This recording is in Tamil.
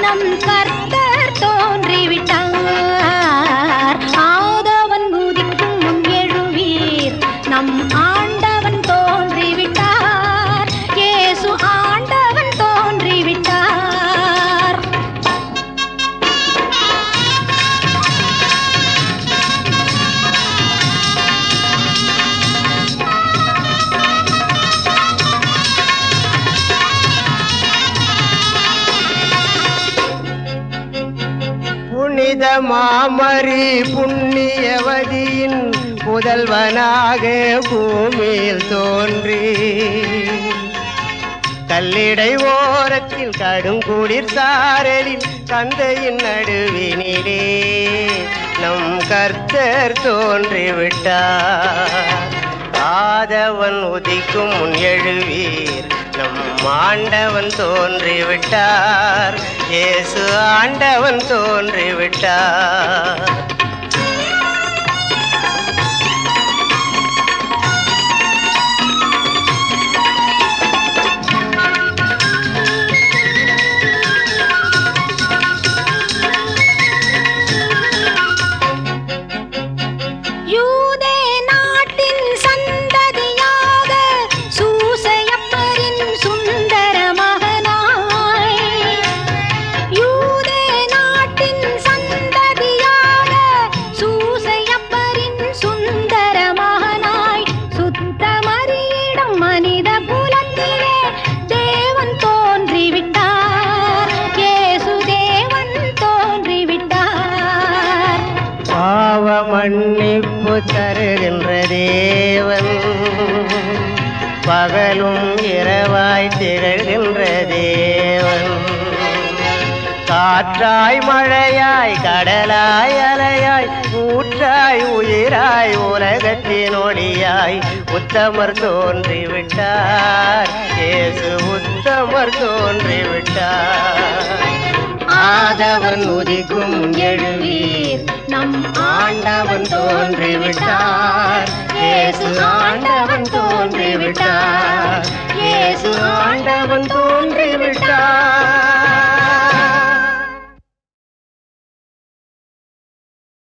நம் கர்த்தர் தோன்றிவிட்டார். புனித மாமரி புண்ணியவதியின் புதல்வனாக பூமியில் தோன்றி. கல்லிடை ஓரத்தில் கடும் குளிர் சாரலில் கந்தையின் நடுவினிலே நம் கர்த்தர் தோன்றிவிட்டார். ஆதவன் உதிக்கும் முன் எழுவீர். நம் ஆண்டவன் தோன்றிவிட்டார். இயேசு ஆண்டவன் தோன்றிவிட்டார். மன்னிப்பு தருகின்ற தேவன். பகலும் இரவாய் திகழ்கின்ற தேவன். காற்றாய் மழையாய் கடலாய் அலையாய் ஊற்றாய் உயிராய் உலகத்தின் ஒளியாய் உத்தமர் தோன்றிவிட்டார். இயேசு உத்தமர் தோன்றிவிட்டார். ஆதவன் உதிக்கும் எழுவீர். நம் ஆண்டவன் தோன்றிவிட்டார். இயேசு ஆண்டவன் தோன்றிவிட்டார். இயேசு ஆண்டவன் தோன்றி